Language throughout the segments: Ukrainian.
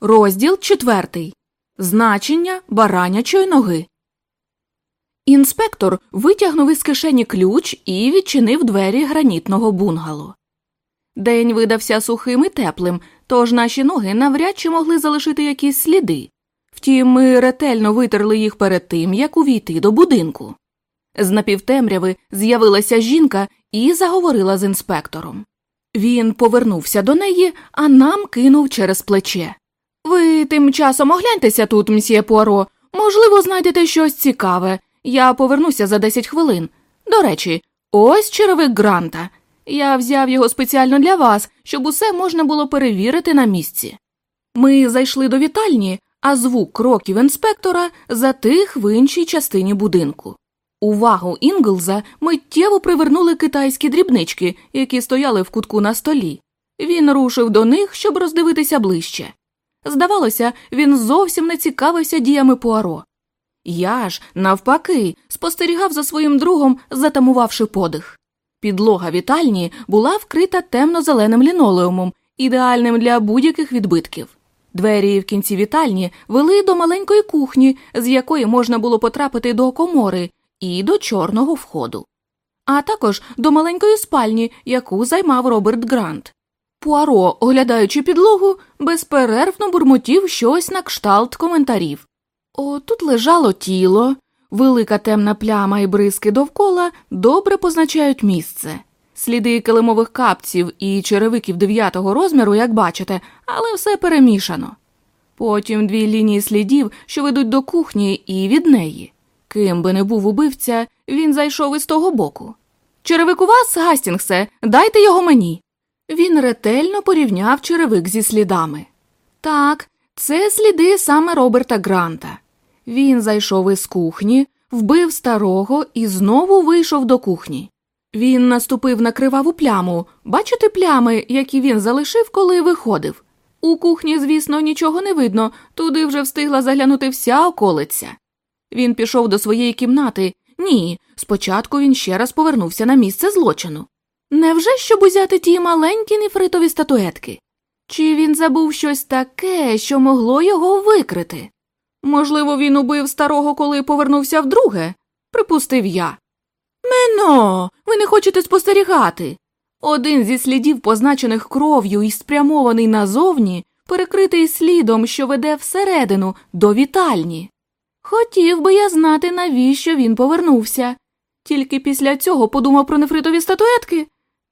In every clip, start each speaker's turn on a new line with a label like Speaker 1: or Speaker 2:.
Speaker 1: Розділ четвертий. Значення баранячої ноги. Інспектор витягнув із кишені ключ і відчинив двері гранітного бунгало. День видався сухим і теплим, тож наші ноги навряд чи могли залишити якісь сліди. Втім, ми ретельно витерли їх перед тим, як увійти до будинку. З напівтемряви з'явилася жінка і заговорила з інспектором. Він повернувся до неї, а нам кинув через плече. Ви тим часом огляньтеся тут, мсьє Пуаро. Можливо, знайдете щось цікаве. Я повернуся за 10 хвилин. До речі, ось черевик гранта. Я взяв його спеціально для вас, щоб усе можна було перевірити на місці. Ми зайшли до вітальні, а звук кроків інспектора затих в іншій частині будинку. Увагу Інглза миттєво привернули китайські дрібнички, які стояли в кутку на столі. Він рушив до них, щоб роздивитися ближче. Здавалося, він зовсім не цікавився діями Пуаро. Я ж, навпаки, спостерігав за своїм другом, затамувавши подих. Підлога вітальні була вкрита темно-зеленим лінолеумом, ідеальним для будь-яких відбитків. Двері в кінці вітальні вели до маленької кухні, з якої можна було потрапити до комори і до чорного входу, а також до маленької спальні, яку займав Роберт Грант. Пуаро, оглядаючи підлогу, безперервно бурмотів щось на кшталт коментарів. О, тут лежало тіло, велика темна пляма і бризки довкола добре позначають місце. Сліди килимових капців і черевиків дев'ятого розміру, як бачите, але все перемішано. Потім дві лінії слідів, що ведуть до кухні і від неї. Ким би не був убивця, він зайшов із того боку. Черевик у вас, Гастінгсе, дайте його мені. Він ретельно порівняв черевик зі слідами. Так, це сліди саме Роберта Гранта. Він зайшов із кухні, вбив старого і знову вийшов до кухні. Він наступив на криваву пляму. Бачите плями, які він залишив, коли виходив. У кухні, звісно, нічого не видно, туди вже встигла заглянути вся околиця. Він пішов до своєї кімнати. Ні, спочатку він ще раз повернувся на місце злочину. Невже щоб узяти ті маленькі нефритові статуетки? Чи він забув щось таке, що могло його викрити? Можливо, він убив старого, коли повернувся вдруге, припустив я. Мено, ви не хочете спостерігати. Один зі слідів, позначених кров'ю і спрямований назовні, перекритий слідом, що веде всередину до вітальні. Хотів би я знати, навіщо він повернувся. Тільки після цього подумав про нефритові статуетки.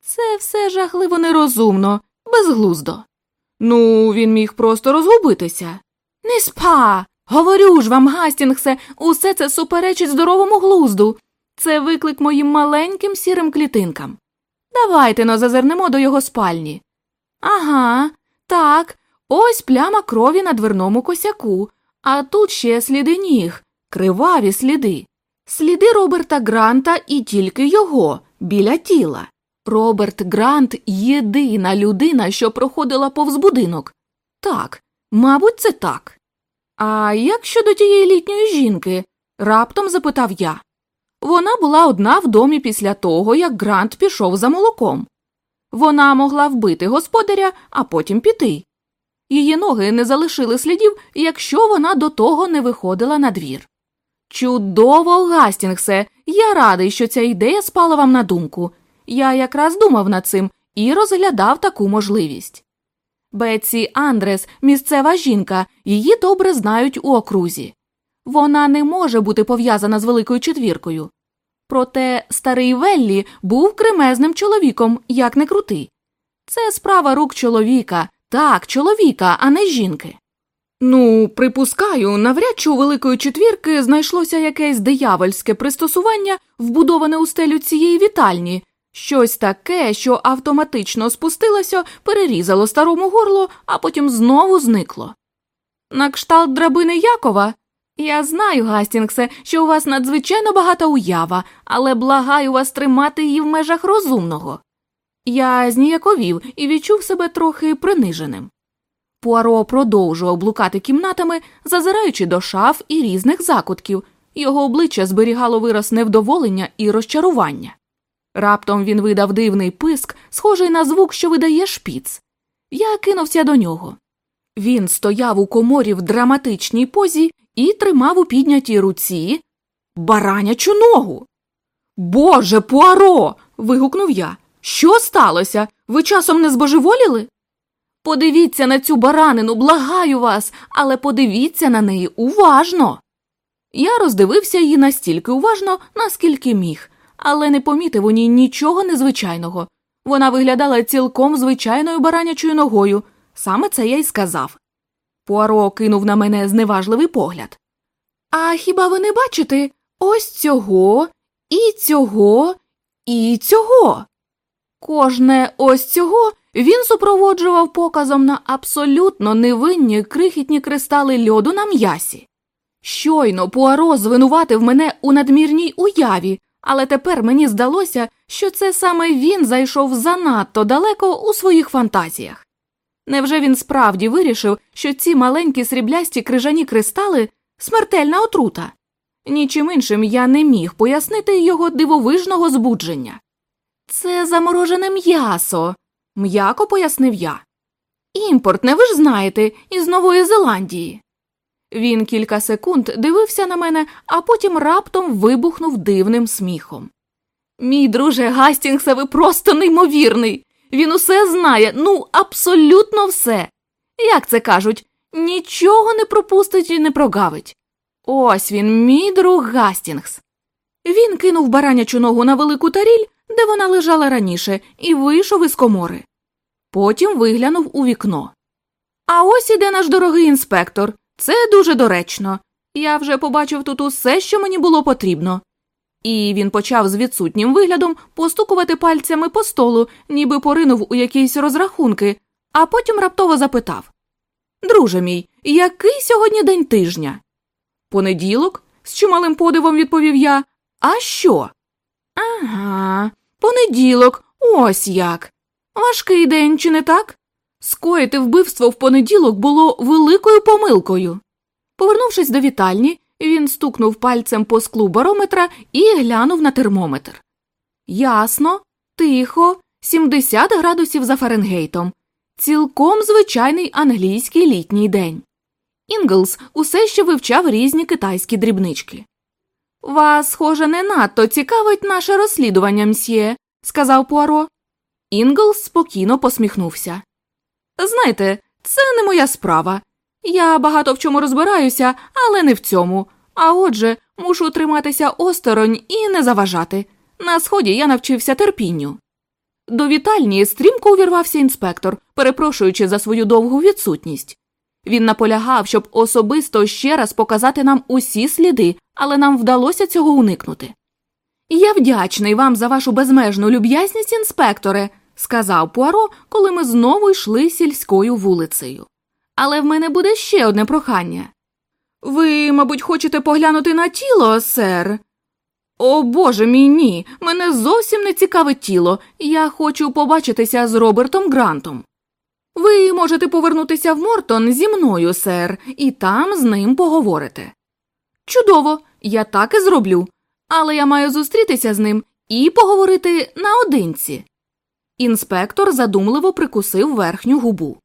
Speaker 1: Це все жахливо нерозумно, безглуздо. Ну, він міг просто розгубитися. Не спа. Говорю ж вам, Гастінгсе, усе це суперечить здоровому глузду. Це виклик моїм маленьким сірим клітинкам. Давайте но зазирнемо до його спальні. Ага, так, ось пляма крові на дверному косяку, а тут ще сліди ніг, криваві сліди. Сліди Роберта Гранта і тільки його біля тіла. Роберт Грант єдина людина, що проходила повз будинок. Так, мабуть, це так. А як щодо тієї літньої жінки? раптом запитав я. Вона була одна в домі після того, як Грант пішов за молоком. Вона могла вбити господаря, а потім піти. Її ноги не залишили слідів, якщо вона до того не виходила на двір. Чудово, Гастінгсе, я радий, що ця ідея спала вам на думку. Я якраз думав над цим і розглядав таку можливість. Бетсі Андрес, місцева жінка, її добре знають у окрузі. Вона не може бути пов'язана з великою четвіркою. Проте старий Веллі був кремезним чоловіком, як не крути. Це справа рук чоловіка, так, чоловіка, а не жінки. Ну, припускаю, навряд чи у Великої четвірки знайшлося якесь диявольське пристосування, вбудоване у стелю цієї вітальні, щось таке, що автоматично спустилося, перерізало старому горло, а потім знову зникло. На кшталт драбини Якова. Я знаю, Гастінгсе, що у вас надзвичайно багата уява, але благаю вас тримати її в межах розумного. Я зніяковів і відчув себе трохи приниженим. Пуаро продовжував блукати кімнатами, зазираючи до шаф і різних закутків, його обличчя зберігало вираз невдоволення і розчарування. Раптом він видав дивний писк, схожий на звук, що видає шпіц. Я кинувся до нього. Він стояв у коморі в драматичній позі і тримав у піднятій руці баранячу ногу. Боже, Пуаро. вигукнув я. Що сталося? Ви часом не збожеволіли? Подивіться на цю баранину, благаю вас, але подивіться на неї уважно. Я роздивився її настільки уважно, наскільки міг, але не помітив у ній нічого незвичайного. Вона виглядала цілком звичайною баранячою ногою. Саме це я й сказав. Пуаро кинув на мене зневажливий погляд. А хіба ви не бачите ось цього, і цього, і цього? Кожне ось цього він супроводжував показом на абсолютно невинні крихітні кристали льоду на м'ясі. Щойно Пуаро звинуватив мене у надмірній уяві, але тепер мені здалося, що це саме він зайшов занадто далеко у своїх фантазіях. Невже він справді вирішив, що ці маленькі сріблясті крижані кристали смертельна отрута? Нічим іншим я не міг пояснити його дивовижного збудження. Це заморожене м'ясо, м'яко пояснив я. Імпортне, ви ж знаєте, із Нової Зеландії. Він кілька секунд дивився на мене, а потім раптом вибухнув дивним сміхом. Мій друже Гастінгсе, ви просто неймовірний. Він усе знає, ну, абсолютно все. Як це кажуть, нічого не пропустить і не прогавить. Ось він, мій друг Гастінгс. Він кинув баранячу ногу на велику таріль, де вона лежала раніше, і вийшов із комори. Потім виглянув у вікно. А ось іде наш дорогий інспектор. Це дуже доречно. Я вже побачив тут усе, що мені було потрібно. І він почав з відсутнім виглядом постукувати пальцями по столу, ніби поринув у якісь розрахунки, а потім раптово запитав Друже мій, який сьогодні день тижня? Понеділок? з чималим подивом відповів я. А що? Ага, понеділок, ось як. Важкий день, чи не так? Скоїти вбивство в понеділок було великою помилкою. Повернувшись до вітальні, він стукнув пальцем по склу барометра і глянув на термометр. Ясно, тихо, 70 градусів за Фаренгейтом. Цілком звичайний англійський літній день. Інглс усе ще вивчав різні китайські дрібнички. Вас, схоже, не надто цікавить наше розслідування, мсьє, сказав Пуаро. Інглс спокійно посміхнувся. Знаєте, це не моя справа. Я багато в чому розбираюся, але не в цьому. А отже, мушу триматися осторонь і не заважати. На сході я навчився терпінню. До вітальні стрімко увірвався інспектор, перепрошуючи за свою довгу відсутність. Він наполягав, щоб особисто ще раз показати нам усі сліди, але нам вдалося цього уникнути. Я вдячний вам за вашу безмежну люб'язність, інспекторе, сказав Пуаро, коли ми знову йшли сільською вулицею. Але в мене буде ще одне прохання. Ви, мабуть, хочете поглянути на тіло, сер? О Боже мій ні, мене зовсім не цікавить тіло. Я хочу побачитися з Робертом Грантом. Ви можете повернутися в Мортон зі мною, сер, і там з ним поговорите. Чудово, я так і зроблю, але я маю зустрітися з ним і поговорити наодинці. Інспектор задумливо прикусив верхню губу.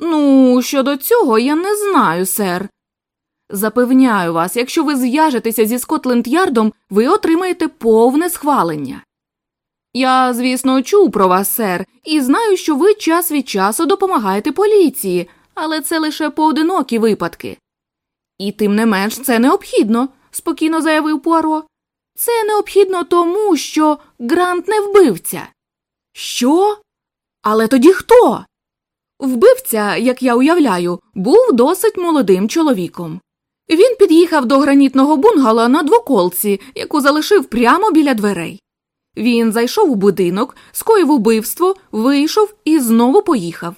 Speaker 1: Ну, щодо цього я не знаю, сер. Запевняю вас, якщо ви зв'яжетеся зі Скотленд Ярдом, ви отримаєте повне схвалення. Я, звісно, чув про вас, сер, і знаю, що ви час від часу допомагаєте поліції, але це лише поодинокі випадки. І тим не менш це необхідно, спокійно заявив Пуаро. Це необхідно тому, що Грант не вбивця. Що? Але тоді хто? Вбивця, як я уявляю, був досить молодим чоловіком. Він під'їхав до гранітного бунгала на двоколці, яку залишив прямо біля дверей. Він зайшов у будинок, скоїв убивство, вийшов і знову поїхав.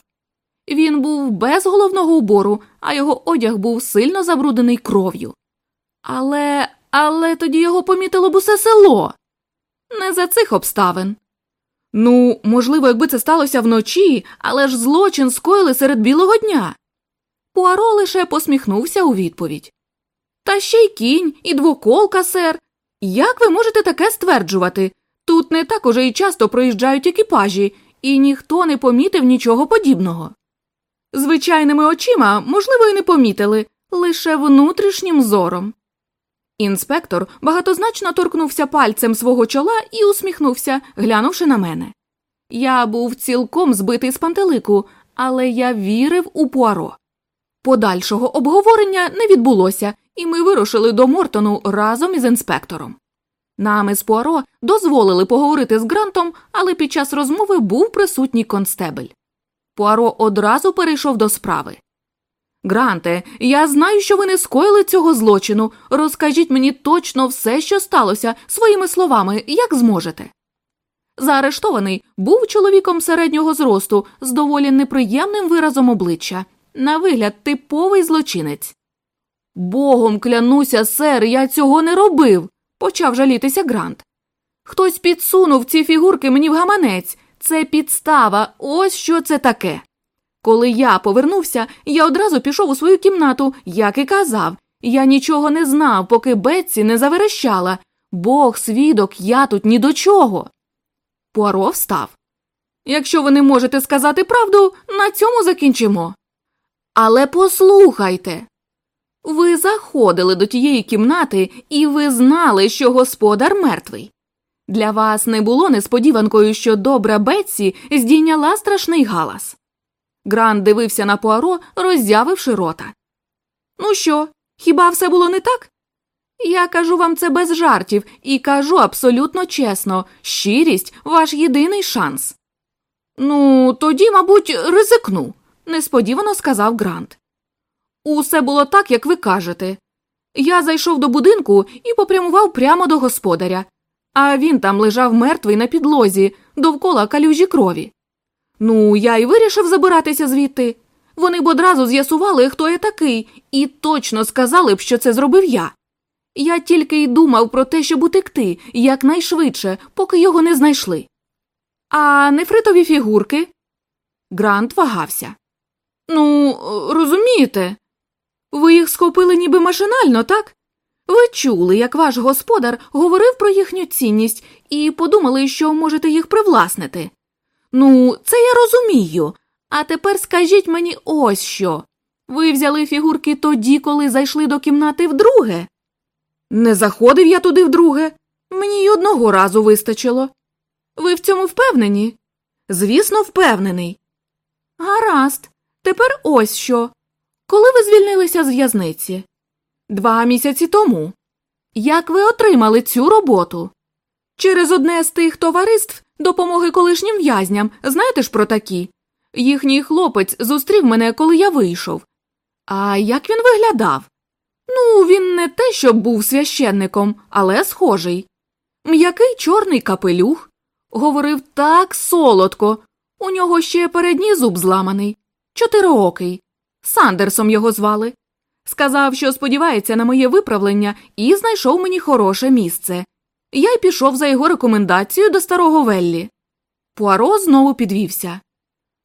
Speaker 1: Він був без головного убору, а його одяг був сильно забруднений кров'ю. Але але тоді його помітило б усе село. Не за цих обставин. Ну, можливо, якби це сталося вночі, але ж злочин скоїли серед білого дня. Пуаро лише посміхнувся у відповідь. Та ще й кінь, і двоколка, сер. Як ви можете таке стверджувати? Тут не так уже й часто проїжджають екіпажі, і ніхто не помітив нічого подібного. Звичайними очима, можливо, і не помітили, лише внутрішнім зором. Інспектор багатозначно торкнувся пальцем свого чола і усміхнувся, глянувши на мене. Я був цілком збитий з пантелику, але я вірив у Пуаро. Подальшого обговорення не відбулося, і ми вирушили до Мортону разом із інспектором. Нам із Пуаро дозволили поговорити з Грантом, але під час розмови був присутній констебель. Пуаро одразу перейшов до справи. Гранте, я знаю, що ви не скоїли цього злочину. Розкажіть мені точно все, що сталося, своїми словами, як зможете. Заарештований був чоловіком середнього зросту з доволі неприємним виразом обличчя, на вигляд, типовий злочинець. Богом клянуся, сер, я цього не робив, почав жалітися Грант. Хтось підсунув ці фігурки мені в гаманець. Це підстава, ось що це таке. Коли я повернувся, я одразу пішов у свою кімнату, як і казав. Я нічого не знав, поки Бетсі не заверещала. Бог свідок, я тут ні до чого. Пуаро встав. Якщо ви не можете сказати правду, на цьому закінчимо. Але послухайте. Ви заходили до тієї кімнати, і ви знали, що господар мертвий. Для вас не було несподіванкою, що добра Бетсі здійняла страшний галас. Грант дивився на Пуаро, роззявивши рота. Ну що, хіба все було не так? Я кажу вам це без жартів і кажу абсолютно чесно щирість ваш єдиний шанс. Ну, тоді, мабуть, ризикну, несподівано сказав Грант. Усе було так, як ви кажете. Я зайшов до будинку і попрямував прямо до господаря, а він там лежав мертвий на підлозі, довкола калюжі крові. Ну, я й вирішив забиратися звідти. Вони б одразу з'ясували, хто я такий, і точно сказали б, що це зробив я. Я тільки й думав про те, щоб утекти якнайшвидше, поки його не знайшли. А нефритові фігурки? Грант вагався. Ну, розумієте, ви їх схопили ніби машинально, так? Ви чули, як ваш господар говорив про їхню цінність і подумали, що можете їх привласнити. Ну, це я розумію. А тепер скажіть мені ось що. Ви взяли фігурки тоді, коли зайшли до кімнати вдруге? Не заходив я туди вдруге. Мені й одного разу вистачило. Ви в цьому впевнені? Звісно, впевнений. Гаразд, тепер ось що. Коли ви звільнилися з в'язниці? Два місяці тому. Як ви отримали цю роботу? Через одне з тих товариств допомоги колишнім в'язням, знаєте ж про такі? Їхній хлопець зустрів мене, коли я вийшов. А як він виглядав? Ну, він не те, щоб був священником, але схожий. М'який чорний капелюх. Говорив так солодко. У нього ще передній зуб зламаний, чотириокий. Сандерсом його звали. Сказав, що сподівається на моє виправлення, і знайшов мені хороше місце. Я й пішов за його рекомендацією до старого Веллі. Пуаро знову підвівся.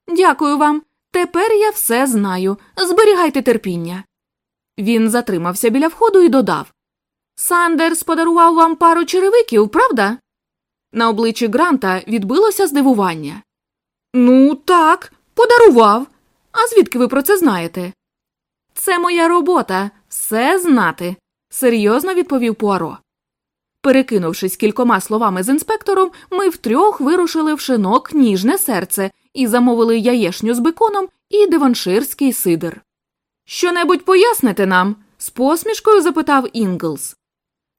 Speaker 1: Дякую вам. Тепер я все знаю. Зберігайте терпіння. Він затримався біля входу і додав Сандерс подарував вам пару черевиків, правда? На обличчі Гранта відбилося здивування. Ну, так, подарував. А звідки ви про це знаєте? Це моя робота все знати, серйозно відповів Пуаро. Перекинувшись кількома словами з інспектором, ми втрьох вирушили в шинок ніжне серце і замовили яєшню з беконом і диванширський сидр. Що-небудь поясните нам? з посмішкою запитав Інглс.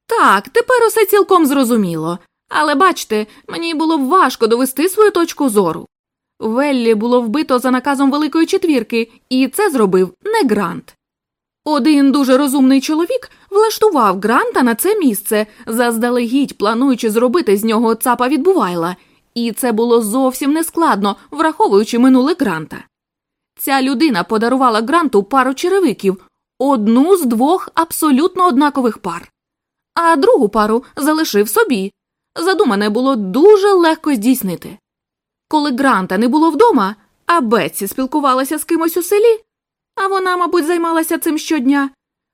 Speaker 1: Так, тепер усе цілком зрозуміло. Але бачте, мені було б важко довести свою точку зору. Веллі було вбито за наказом Великої четвірки, і це зробив не Грант. Один дуже розумний чоловік влаштував Гранта на це місце, заздалегідь плануючи зробити з нього цапа відбувайла, і це було зовсім нескладно, враховуючи минуле Гранта. Ця людина подарувала Гранту пару черевиків, одну з двох абсолютно однакових пар, а другу пару залишив собі. Задумане було дуже легко здійснити. Коли Гранта не було вдома, а Бетсі спілкувалася з кимось у селі, а вона, мабуть, займалася цим щодня.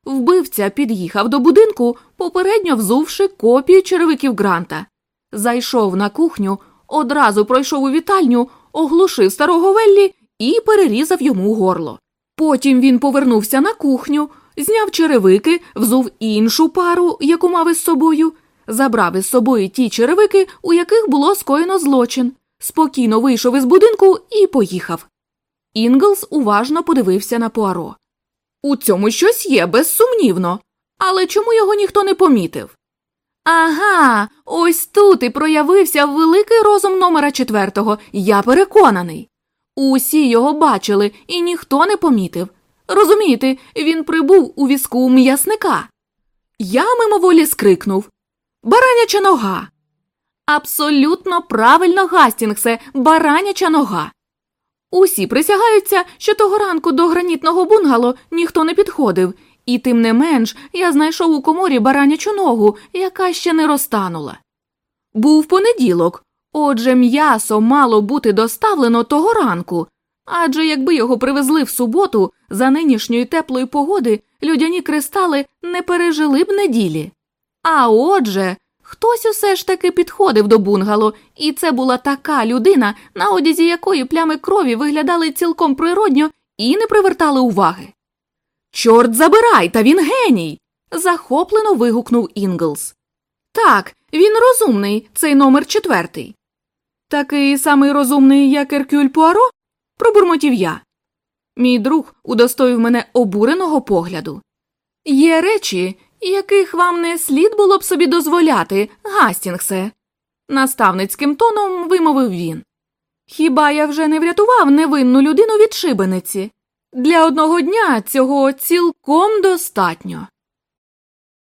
Speaker 1: Вбивця під'їхав до будинку, попередньо взувши копію черевиків Гранта. Зайшов на кухню, одразу пройшов у вітальню, оглушив старого Веллі і перерізав йому горло. Потім він повернувся на кухню, зняв черевики, взув іншу пару, яку мав із собою, забрав із собою ті черевики, у яких було скоєно злочин, спокійно вийшов із будинку і поїхав. Інглс уважно подивився на Пуаро. У цьому щось є, безсумнівно. Але чому його ніхто не помітив? Ага, ось тут і проявився великий розум номера четвертого, я переконаний. Усі його бачили, і ніхто не помітив. Розумієте, він прибув у візку м'ясника. Я мимоволі скрикнув Бараняча нога. Абсолютно правильно, Гастінгсе, бараняча нога. Усі присягаються, що того ранку до гранітного бунгало ніхто не підходив, і тим не менш я знайшов у коморі баранячу ногу, яка ще не розтанула. Був понеділок, отже, м'ясо мало бути доставлено того ранку, адже якби його привезли в суботу, за нинішньої теплої погоди людяні кристали не пережили б неділі. А отже, хтось усе ж таки підходив до бунгало, і це була така людина, на одязі якої плями крові виглядали цілком природньо і не привертали уваги. Чорт забирай, та він геній. захоплено вигукнув Інглс. Так, він розумний, цей номер четвертий. Такий самий розумний, як Еркюль Пуаро? пробурмотів я. Мій друг удостоїв мене обуреного погляду. Є речі, яких вам не слід було б собі дозволяти, Гастінгсе, наставницьким тоном вимовив він. Хіба я вже не врятував невинну людину від шибениці? Для одного дня цього цілком достатньо.